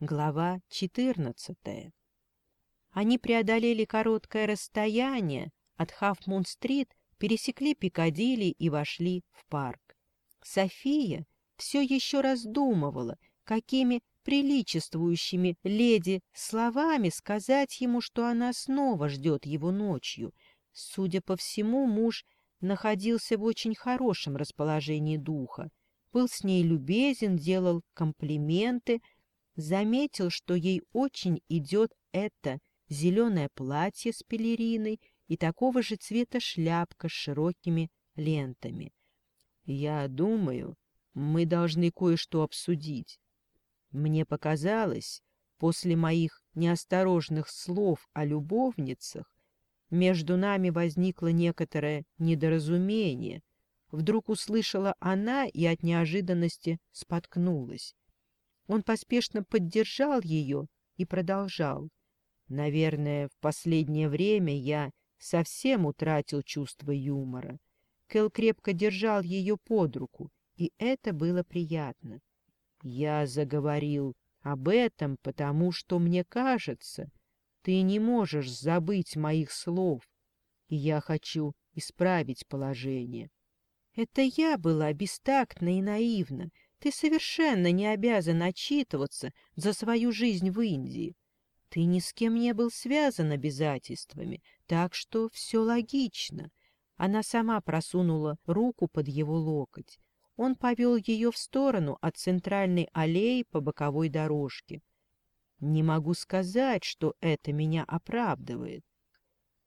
Глава 14. Они преодолели короткое расстояние от Хафмун-стрит, пересекли Пикадилли и вошли в парк. София все еще раздумывала, какими приличествующими леди словами сказать ему, что она снова ждет его ночью. Судя по всему, муж находился в очень хорошем расположении духа, был с ней любезен, делал комплименты — заметил, что ей очень идет это зеленое платье с пелериной и такого же цвета шляпка с широкими лентами. «Я думаю, мы должны кое-что обсудить. Мне показалось, после моих неосторожных слов о любовницах между нами возникло некоторое недоразумение. Вдруг услышала она и от неожиданности споткнулась. Он поспешно поддержал ее и продолжал. «Наверное, в последнее время я совсем утратил чувство юмора. Кэл крепко держал ее под руку, и это было приятно. Я заговорил об этом, потому что, мне кажется, ты не можешь забыть моих слов, и я хочу исправить положение. Это я была бестактна и наивна, ты совершенно не обязан отчитываться за свою жизнь в Индии. Ты ни с кем не был связан обязательствами, так что все логично. Она сама просунула руку под его локоть. Он повел ее в сторону от центральной аллеи по боковой дорожке. Не могу сказать, что это меня оправдывает.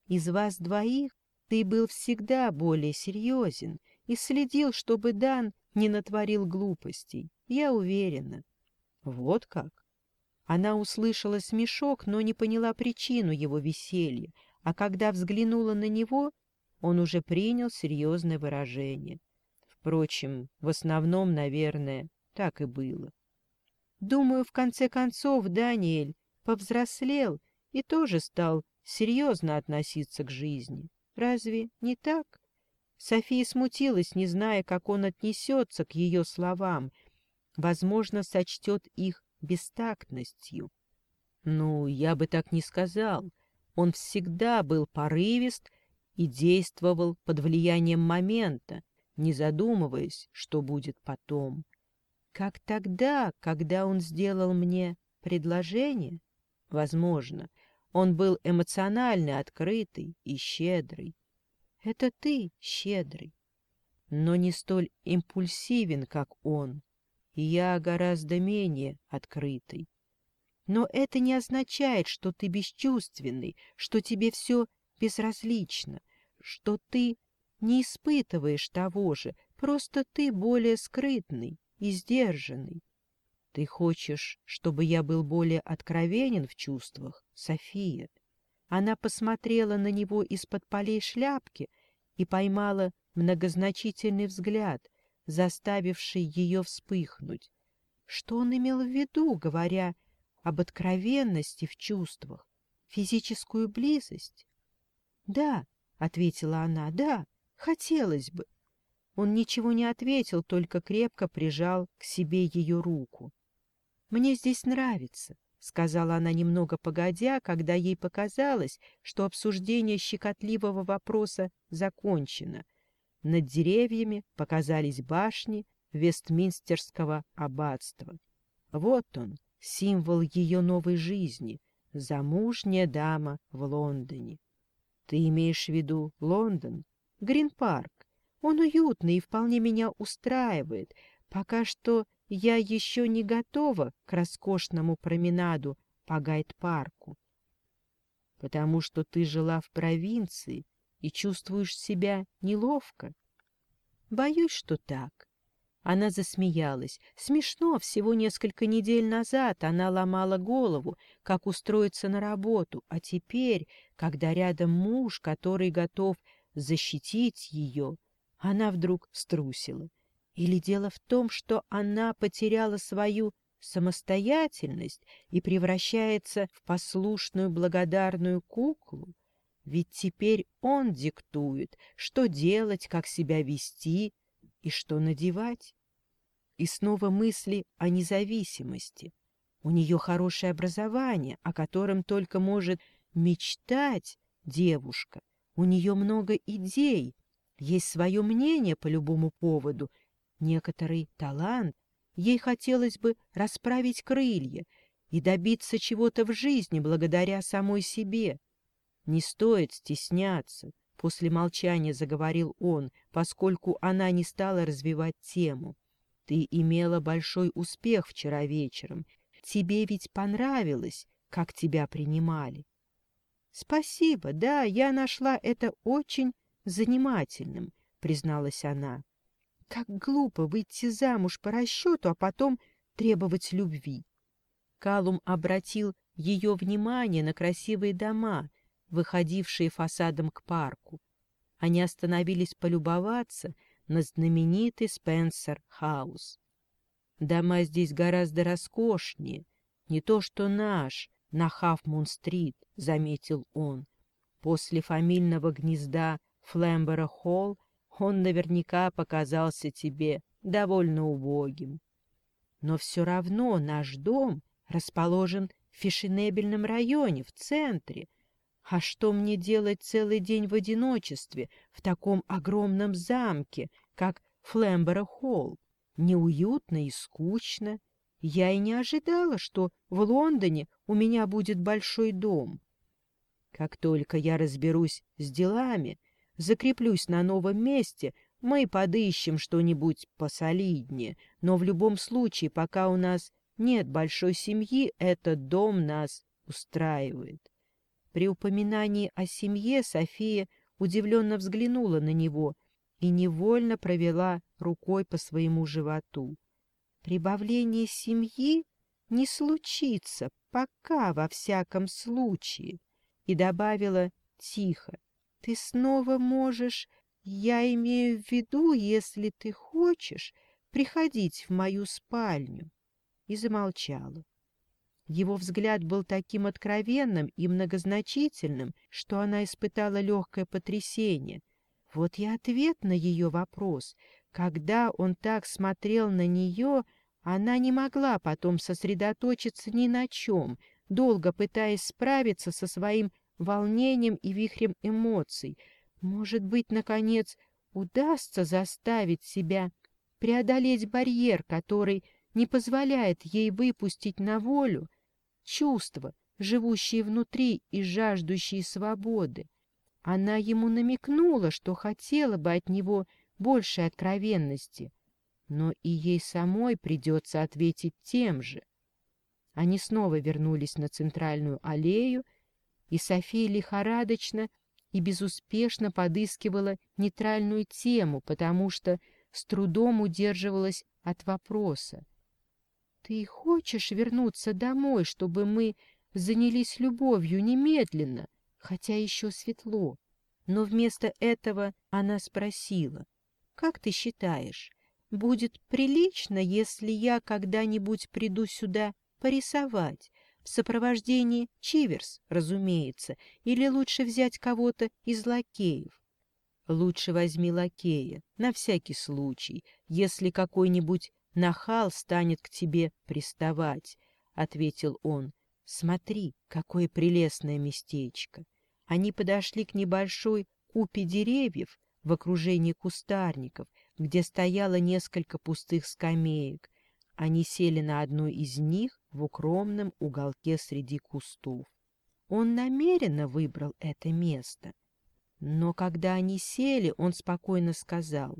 Из вас двоих ты был всегда более серьезен и следил, чтобы Дан не натворил глупостей, я уверена. Вот как? Она услышала смешок, но не поняла причину его веселья, а когда взглянула на него, он уже принял серьезное выражение. Впрочем, в основном, наверное, так и было. Думаю, в конце концов Даниэль повзрослел и тоже стал серьезно относиться к жизни. Разве не так? София смутилась, не зная, как он отнесется к ее словам. Возможно, сочтет их бестактностью. «Ну, я бы так не сказал. Он всегда был порывист и действовал под влиянием момента, не задумываясь, что будет потом. Как тогда, когда он сделал мне предложение? Возможно, он был эмоционально открытый и щедрый. Это ты щедрый, но не столь импульсивен, как он. Я гораздо менее открытый. Но это не означает, что ты бесчувственный, что тебе все безразлично, что ты не испытываешь того же, просто ты более скрытный и сдержанный. Ты хочешь, чтобы я был более откровенен в чувствах, София? Она посмотрела на него из-под полей шляпки и поймала многозначительный взгляд, заставивший ее вспыхнуть. Что он имел в виду, говоря об откровенности в чувствах, физическую близость? — Да, — ответила она, — да, хотелось бы. Он ничего не ответил, только крепко прижал к себе ее руку. «Мне здесь нравится», — сказала она немного погодя, когда ей показалось, что обсуждение щекотливого вопроса закончено. Над деревьями показались башни Вестминстерского аббатства. Вот он, символ ее новой жизни, замужняя дама в Лондоне. Ты имеешь в виду Лондон? Грин-парк. Он уютный и вполне меня устраивает. Пока что я еще не готова к роскошному променаду по Гайд-парку. Потому что ты жила в провинции и чувствуешь себя неловко. Боюсь, что так. Она засмеялась. Смешно, всего несколько недель назад она ломала голову, как устроиться на работу, а теперь, когда рядом муж, который готов защитить ее, она вдруг струсила. Или дело в том, что она потеряла свою самостоятельность и превращается в послушную благодарную куклу? Ведь теперь он диктует, что делать, как себя вести и что надевать. И снова мысли о независимости. У нее хорошее образование, о котором только может мечтать девушка. У нее много идей, есть свое мнение по любому поводу, некоторый талант. Ей хотелось бы расправить крылья и добиться чего-то в жизни благодаря самой себе. Не стоит стесняться, после молчания заговорил он, поскольку она не стала развивать тему. Ты имела большой успех вчера вечером. Тебе ведь понравилось, как тебя принимали. Спасибо, да, я нашла это очень занимательным, призналась она. Как глупо выйти замуж по расчету, а потом требовать любви. Калум обратил ее внимание на красивые дома, выходившие фасадом к парку. Они остановились полюбоваться на знаменитый Спенсер-хаус. Дома здесь гораздо роскошнее, не то что наш, на Хафмун-стрит, — заметил он. После фамильного гнезда Флембера Холл он наверняка показался тебе довольно убогим. Но все равно наш дом расположен в фешенебельном районе, в центре. А что мне делать целый день в одиночестве в таком огромном замке, как Флемборо-Холл? Неуютно и скучно. Я и не ожидала, что в Лондоне у меня будет большой дом. Как только я разберусь с делами, закреплюсь на новом месте, мы подыщем что-нибудь посолиднее. Но в любом случае, пока у нас нет большой семьи, этот дом нас устраивает. При упоминании о семье София удивленно взглянула на него и невольно провела рукой по своему животу. Прибавление семьи не случится, пока во всяком случае, и добавила тихо, ты снова можешь, я имею в виду, если ты хочешь, приходить в мою спальню. И замолчала. Его взгляд был таким откровенным и многозначительным, что она испытала легкое потрясение. Вот и ответ на ее вопрос. Когда он так смотрел на нее, она не могла потом сосредоточиться ни на чем, долго пытаясь справиться со своим волнением и вихрем эмоций. Может быть, наконец, удастся заставить себя преодолеть барьер, который не позволяет ей выпустить на волю чувства, живущие внутри и жаждущие свободы. Она ему намекнула, что хотела бы от него большей откровенности, но и ей самой придется ответить тем же. Они снова вернулись на центральную аллею, и София лихорадочно и безуспешно подыскивала нейтральную тему, потому что с трудом удерживалась от вопроса. «Ты хочешь вернуться домой, чтобы мы занялись любовью немедленно, хотя еще светло?» Но вместо этого она спросила, «Как ты считаешь, будет прилично, если я когда-нибудь приду сюда порисовать, в сопровождении Чиверс, разумеется, или лучше взять кого-то из лакеев. Лучше возьми лакея, на всякий случай, если какой-нибудь нахал станет к тебе приставать, — ответил он. — Смотри, какое прелестное местечко! Они подошли к небольшой купе деревьев в окружении кустарников, где стояло несколько пустых скамеек. Они сели на одну из них в укромном уголке среди кустов. Он намеренно выбрал это место. Но когда они сели, он спокойно сказал,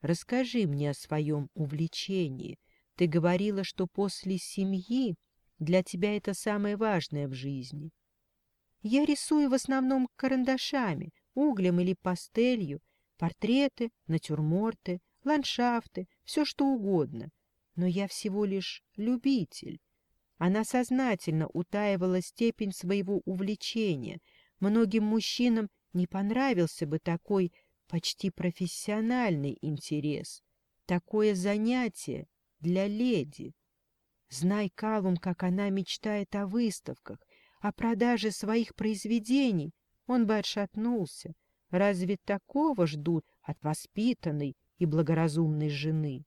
«Расскажи мне о своем увлечении. Ты говорила, что после семьи для тебя это самое важное в жизни». «Я рисую в основном карандашами, углем или пастелью, портреты, натюрморты, ландшафты, все что угодно. Но я всего лишь любитель, она сознательно утаивала степень своего увлечения. Многим мужчинам не понравился бы такой почти профессиональный интерес, такое занятие для леди. Знай, Калум, как она мечтает о выставках, о продаже своих произведений, он бы отшатнулся. Разве такого ждут от воспитанной и благоразумной жены?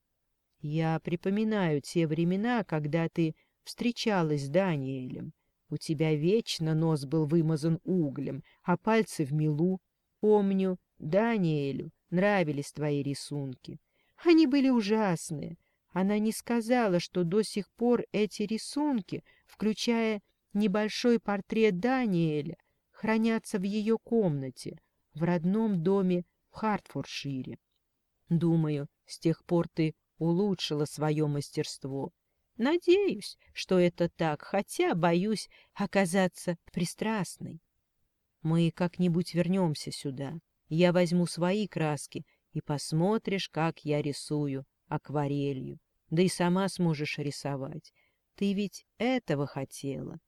Я припоминаю те времена, когда ты встречалась с Даниэлем. У тебя вечно нос был вымазан углем, а пальцы в милу. Помню, Даниэлю нравились твои рисунки. Они были ужасные. Она не сказала, что до сих пор эти рисунки, включая небольшой портрет Даниэля, хранятся в ее комнате, в родном доме в Хартфордшире. Думаю, с тех пор ты улучшила свое мастерство. Надеюсь, что это так, хотя боюсь оказаться пристрастной. Мы как-нибудь вернемся сюда. Я возьму свои краски, и посмотришь, как я рисую акварелью. Да и сама сможешь рисовать. Ты ведь этого хотела.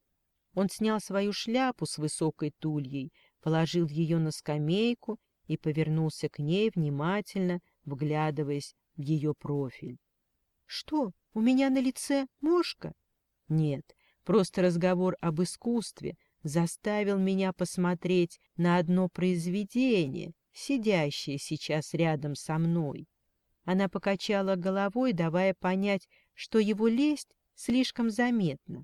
Он снял свою шляпу с высокой тульей, положил ее на скамейку и повернулся к ней внимательно, вглядываясь в ее профиль. — Что? У меня на лице мошка? Нет, просто разговор об искусстве заставил меня посмотреть на одно произведение, сидящее сейчас рядом со мной. Она покачала головой, давая понять, что его лесть слишком заметна.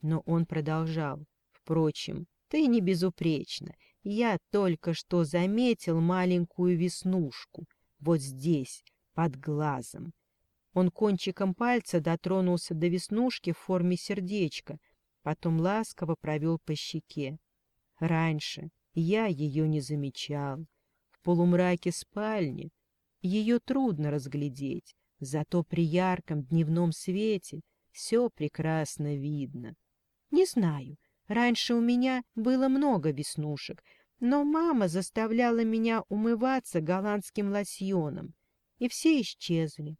Но он продолжал. «Впрочем, ты не безупречна. Я только что заметил маленькую веснушку. Вот здесь, под глазом. Он кончиком пальца дотронулся до веснушки в форме сердечка, потом ласково провел по щеке. Раньше я ее не замечал. В полумраке спальни ее трудно разглядеть, зато при ярком дневном свете все прекрасно видно. Не знаю, раньше у меня было много веснушек, но мама заставляла меня умываться голландским лосьоном, и все исчезли.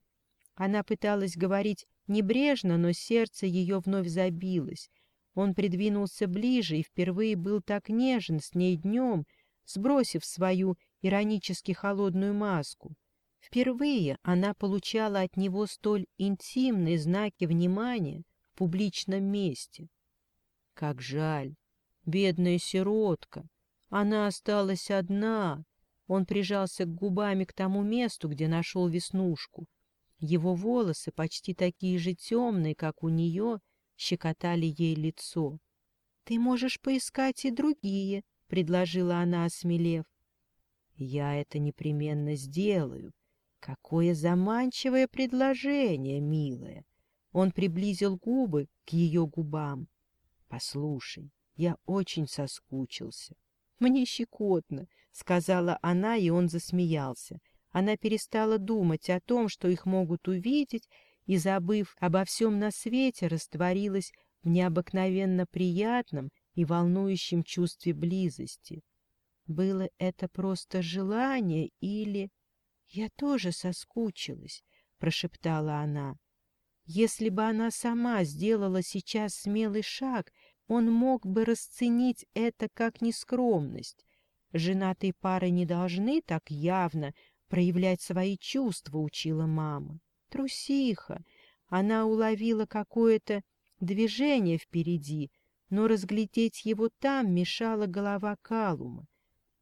Она пыталась говорить небрежно, но сердце ее вновь забилось. Он придвинулся ближе и впервые был так нежен с ней днем, сбросив свою иронически холодную маску. Впервые она получала от него столь интимные знаки внимания в публичном месте. Как жаль! Бедная сиротка! Она осталась одна! Он прижался губами к тому месту, где нашел веснушку — его волосы, почти такие же темные, как у нее, щекотали ей лицо. «Ты можешь поискать и другие», — предложила она, осмелев. «Я это непременно сделаю. Какое заманчивое предложение, милая!» Он приблизил губы к ее губам. «Послушай, я очень соскучился». «Мне щекотно», — сказала она, и он засмеялся. Она перестала думать о том, что их могут увидеть, и, забыв обо всем на свете, растворилась в необыкновенно приятном и волнующем чувстве близости. Было это просто желание или... «Я тоже соскучилась», — прошептала она. Если бы она сама сделала сейчас смелый шаг, он мог бы расценить это как нескромность. Женатые пары не должны так явно Проявлять свои чувства учила мама. Трусиха. Она уловила какое-то движение впереди, но разглядеть его там мешала голова Калума.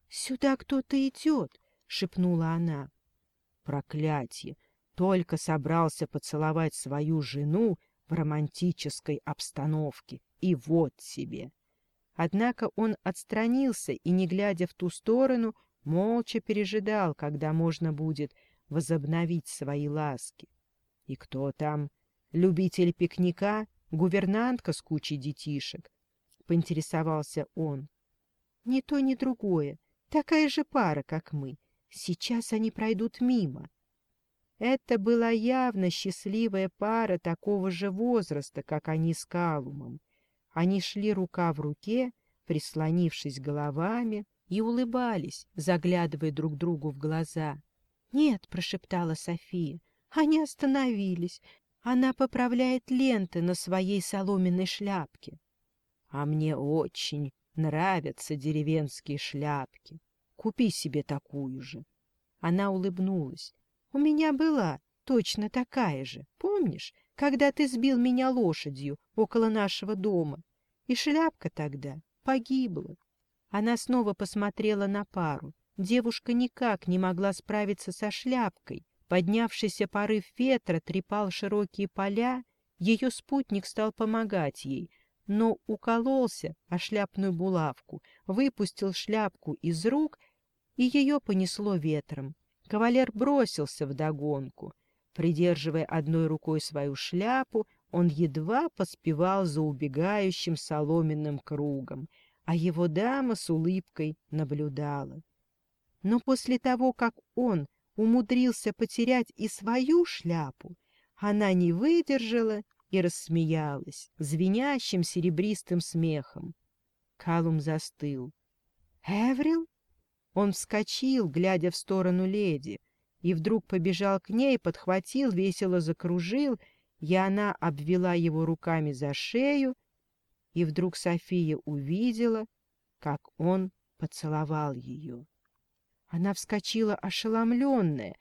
«Сюда кто-то идет!» — шепнула она. «Проклятье! Только собрался поцеловать свою жену в романтической обстановке, и вот себе!» Однако он отстранился и, не глядя в ту сторону, молча пережидал, когда можно будет возобновить свои ласки. И кто там? Любитель пикника? Гувернантка с кучей детишек? Поинтересовался он. Ни то, ни другое. Такая же пара, как мы. Сейчас они пройдут мимо. Это была явно счастливая пара такого же возраста, как они с Калумом. Они шли рука в руке, прислонившись головами, и улыбались, заглядывая друг другу в глаза. «Нет», — прошептала София, — «они остановились. Она поправляет ленты на своей соломенной шляпке». «А мне очень нравятся деревенские шляпки. Купи себе такую же». Она улыбнулась. «У меня была точно такая же, помнишь, когда ты сбил меня лошадью около нашего дома? И шляпка тогда погибла». Она снова посмотрела на пару. Девушка никак не могла справиться со шляпкой. Поднявшийся порыв ветра трепал широкие поля. Ее спутник стал помогать ей, но укололся о шляпную булавку, выпустил шляпку из рук, и ее понесло ветром. Кавалер бросился вдогонку. Придерживая одной рукой свою шляпу, он едва поспевал за убегающим соломенным кругом — а его дама с улыбкой наблюдала. Но после того, как он умудрился потерять и свою шляпу, она не выдержала и рассмеялась звенящим серебристым смехом. Калум застыл. «Эврил?» Он вскочил, глядя в сторону леди, и вдруг побежал к ней, подхватил, весело закружил, и она обвела его руками за шею и вдруг София увидела, как он поцеловал ее. Она вскочила ошеломленная,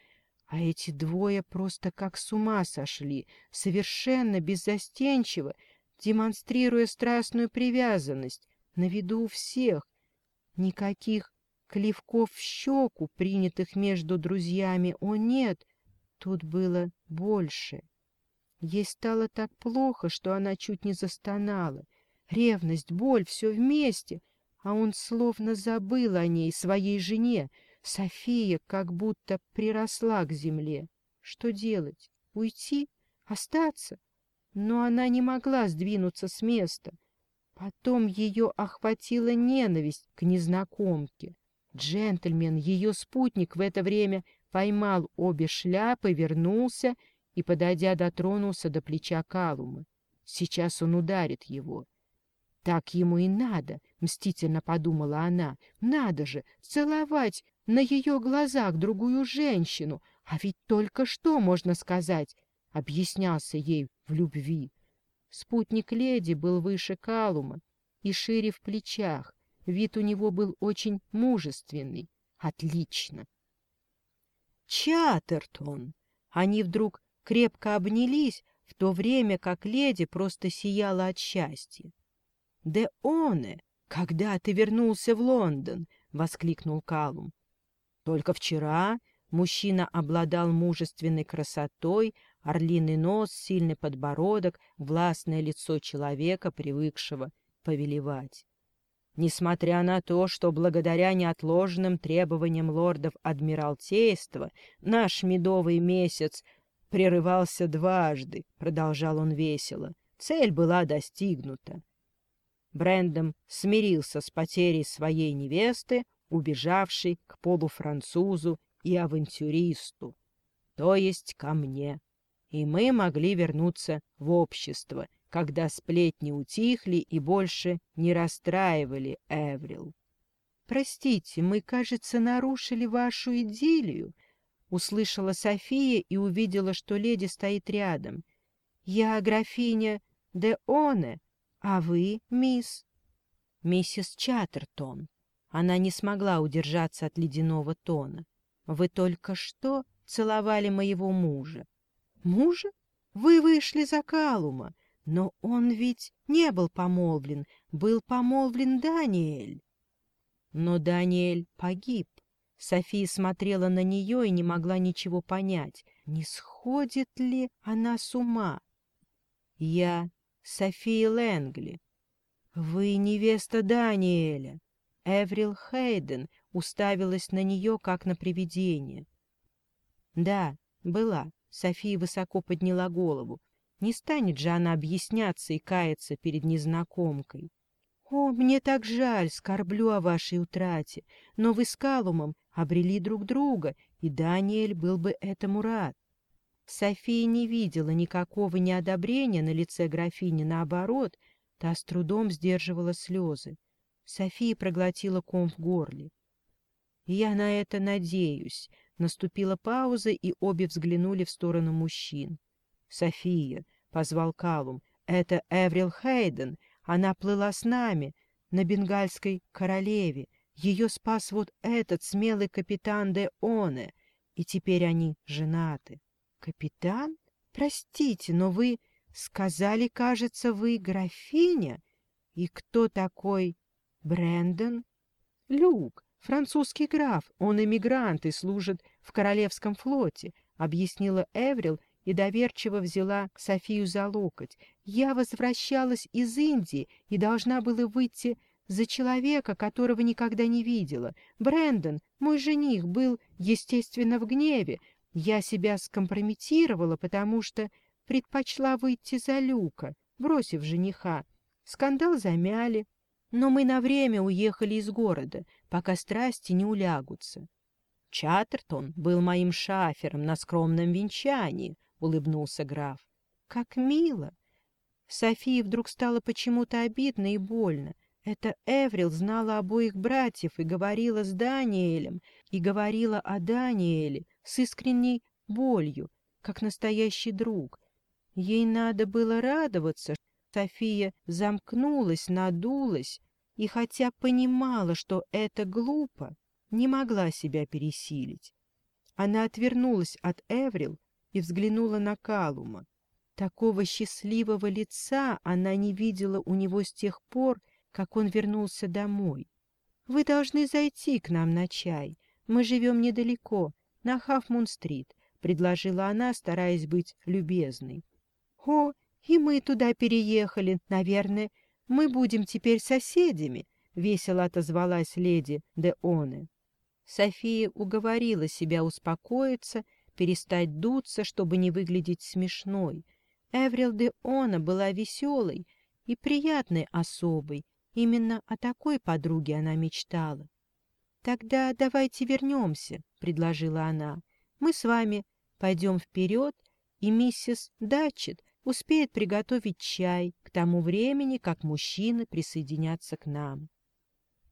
а эти двое просто как с ума сошли, совершенно беззастенчиво, демонстрируя страстную привязанность на виду у всех. Никаких клевков в щеку, принятых между друзьями, о нет, тут было больше. Ей стало так плохо, что она чуть не застонала — Ревность, боль, все вместе. А он словно забыл о ней, своей жене. София как будто приросла к земле. Что делать? Уйти? Остаться? Но она не могла сдвинуться с места. Потом ее охватила ненависть к незнакомке. Джентльмен, ее спутник, в это время поймал обе шляпы, вернулся и, подойдя, дотронулся до плеча Калумы. Сейчас он ударит его. Так ему и надо, мстительно подумала она. Надо же целовать на ее глазах другую женщину, а ведь только что, можно сказать, объяснялся ей в любви. Спутник леди был выше Калума и шире в плечах. Вид у него был очень мужественный. Отлично. Чаттертон! Они вдруг крепко обнялись, в то время как леди просто сияла от счастья. Де «Деоне, э, когда ты вернулся в Лондон?» — воскликнул Калум. Только вчера мужчина обладал мужественной красотой, орлиный нос, сильный подбородок, властное лицо человека, привыкшего повелевать. Несмотря на то, что благодаря неотложным требованиям лордов Адмиралтейства наш медовый месяц прерывался дважды, продолжал он весело, цель была достигнута. Брэндом смирился с потерей своей невесты, убежавшей к полуфранцузу и авантюристу, то есть ко мне. И мы могли вернуться в общество, когда сплетни утихли и больше не расстраивали Эврил. «Простите, мы, кажется, нарушили вашу идиллию», — услышала София и увидела, что леди стоит рядом. «Я графиня де Оне», «А вы, мисс?» «Миссис Чаттертон». Она не смогла удержаться от ледяного тона. «Вы только что целовали моего мужа». «Мужа? Вы вышли за Калума. Но он ведь не был помолвлен. Был помолвлен Даниэль». Но Даниэль погиб. София смотрела на нее и не могла ничего понять. Не сходит ли она с ума? «Я Софии Лэнгли. «Вы невеста Даниэля!» Эврил Хейден уставилась на нее, как на привидение. «Да, была». София высоко подняла голову. Не станет же она объясняться и каяться перед незнакомкой. «О, мне так жаль, скорблю о вашей утрате, но вы с Калумом обрели друг друга, и Даниэль был бы этому рад. София не видела никакого неодобрения на лице графини, наоборот, та с трудом сдерживала слезы. София проглотила ком в горле. «Я на это надеюсь», — наступила пауза, и обе взглянули в сторону мужчин. «София», — позвал Калум, — «это Эврил Хейден, она плыла с нами, на бенгальской королеве, ее спас вот этот смелый капитан де Оне, и теперь они женаты». «Капитан? Простите, но вы сказали, кажется, вы графиня? И кто такой Брэндон?» «Люк, французский граф, он эмигрант и служит в Королевском флоте», — объяснила Эврил и доверчиво взяла Софию за локоть. «Я возвращалась из Индии и должна была выйти за человека, которого никогда не видела. Брэндон, мой жених, был, естественно, в гневе, я себя скомпрометировала, потому что предпочла выйти за люка, бросив жениха. Скандал замяли, но мы на время уехали из города, пока страсти не улягутся. Чаттертон был моим шафером на скромном венчании, — улыбнулся граф. — Как мило! Софии вдруг стало почему-то обидно и больно. Это Эврил знала обоих братьев и говорила с Даниэлем, и говорила о Даниэле с искренней болью, как настоящий друг. Ей надо было радоваться. София замкнулась, надулась, и хотя понимала, что это глупо, не могла себя пересилить. Она отвернулась от Эврил и взглянула на Калума. Такого счастливого лица она не видела у него с тех пор, как он вернулся домой. «Вы должны зайти к нам на чай. Мы живем недалеко, на Хафмун-стрит», — предложила она, стараясь быть любезной. «О, и мы туда переехали, наверное. Мы будем теперь соседями», — весело отозвалась леди де Оне. София уговорила себя успокоиться, перестать дуться, чтобы не выглядеть смешной. Эврил де Она была веселой и приятной особой, Именно о такой подруге она мечтала. «Тогда давайте вернемся», — предложила она. «Мы с вами пойдем вперед, и миссис Датчет успеет приготовить чай к тому времени, как мужчины присоединятся к нам».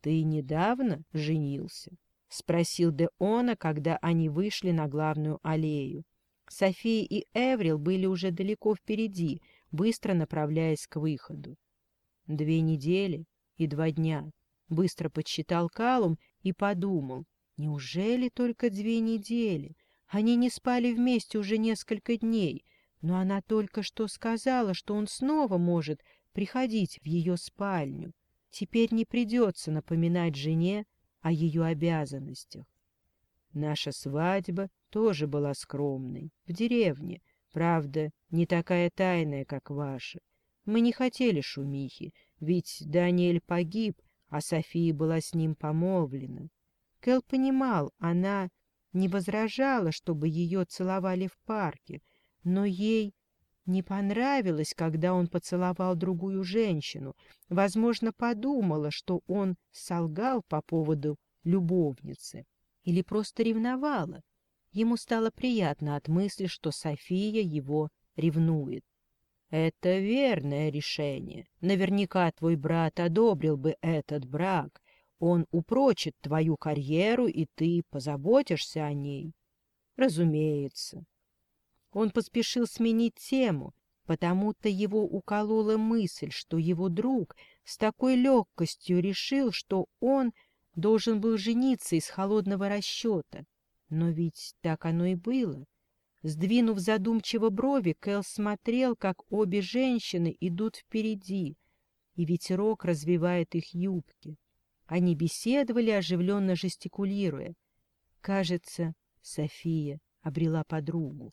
«Ты недавно женился?» — спросил Деона, когда они вышли на главную аллею. София и Эврил были уже далеко впереди, быстро направляясь к выходу. «Две недели», и два дня. Быстро подсчитал Калум и подумал, неужели только две недели? Они не спали вместе уже несколько дней, но она только что сказала, что он снова может приходить в ее спальню. Теперь не придется напоминать жене о ее обязанностях. Наша свадьба тоже была скромной, в деревне, правда, не такая тайная, как ваша. Мы не хотели шумихи, ведь Даниэль погиб, а София была с ним помолвлена. Кэл понимал, она не возражала, чтобы ее целовали в парке, но ей не понравилось, когда он поцеловал другую женщину. Возможно, подумала, что он солгал по поводу любовницы или просто ревновала. Ему стало приятно от мысли, что София его ревнует. Это верное решение. Наверняка твой брат одобрил бы этот брак. Он упрочит твою карьеру, и ты позаботишься о ней. Разумеется. Он поспешил сменить тему, потому-то его уколола мысль, что его друг с такой легкостью решил, что он должен был жениться из холодного расчета. Но ведь так оно и было. Сдвинув задумчиво брови, Кэл смотрел, как обе женщины идут впереди, и ветерок развивает их юбки. Они беседовали, оживленно жестикулируя. Кажется, София обрела подругу.